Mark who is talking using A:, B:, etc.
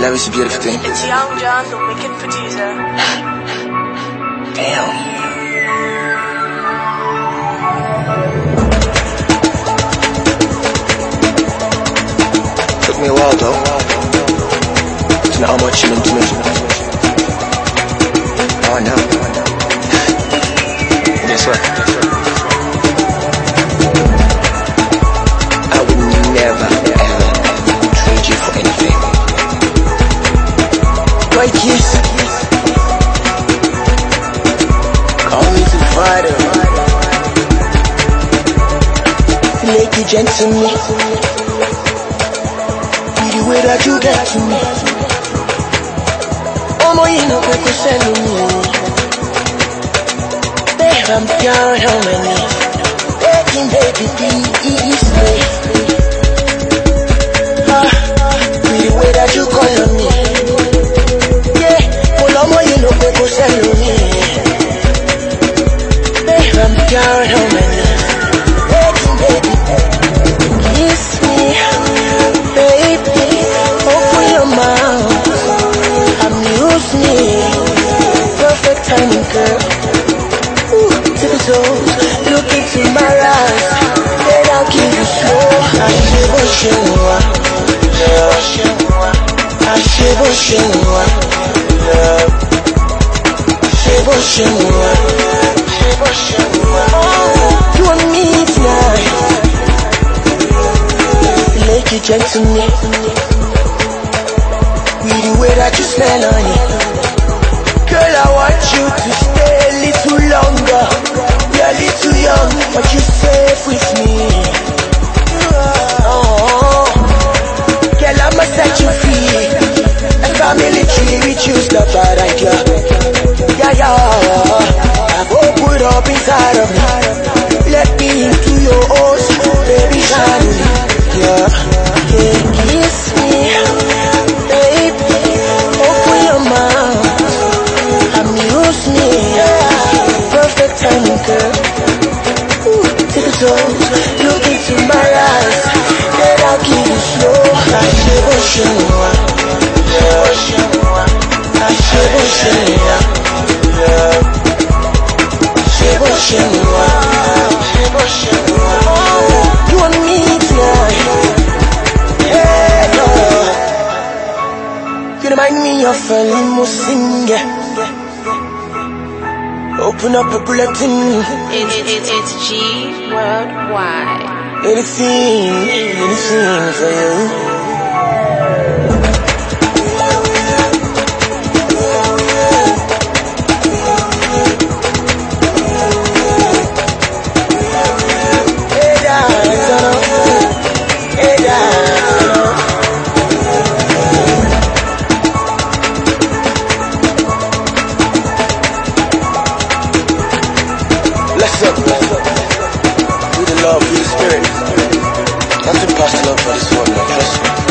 A: Love is a beautiful thing.
B: It's Young John, the wicked producer.
A: Damn. Took me a while though to know how much you mean to me. Now I know. Guess what? I Kiss. Call me to fighter. Make you gentle me. Be the way that you get to me. ọmọ yìí ló pé kó sẹ́nu mi o. Bẹ́ẹ̀ bá ń bí ara ọmọ mi, baby baby Amuse me, perfect timing, girl. Ooh, tip the toes, look into my eyes, then I'll give you slow. I say what you want, I say what you want, want, say what you want. You want me tonight? Make you gentle me. With the way that you smell on it I you. to me, perfect timing, girl. Take a toes, look into my eyes, then I'll give you slow. I say what you want, say what you want. You want me tonight? Yeah, no. You remind me of a limousine, yeah. Open up a bulletin,
B: It's, it's, it's G Worldwide.
A: anything, anything for you. Bless up. Through the love, through the spirit. Nothing past love for this man. Trust me.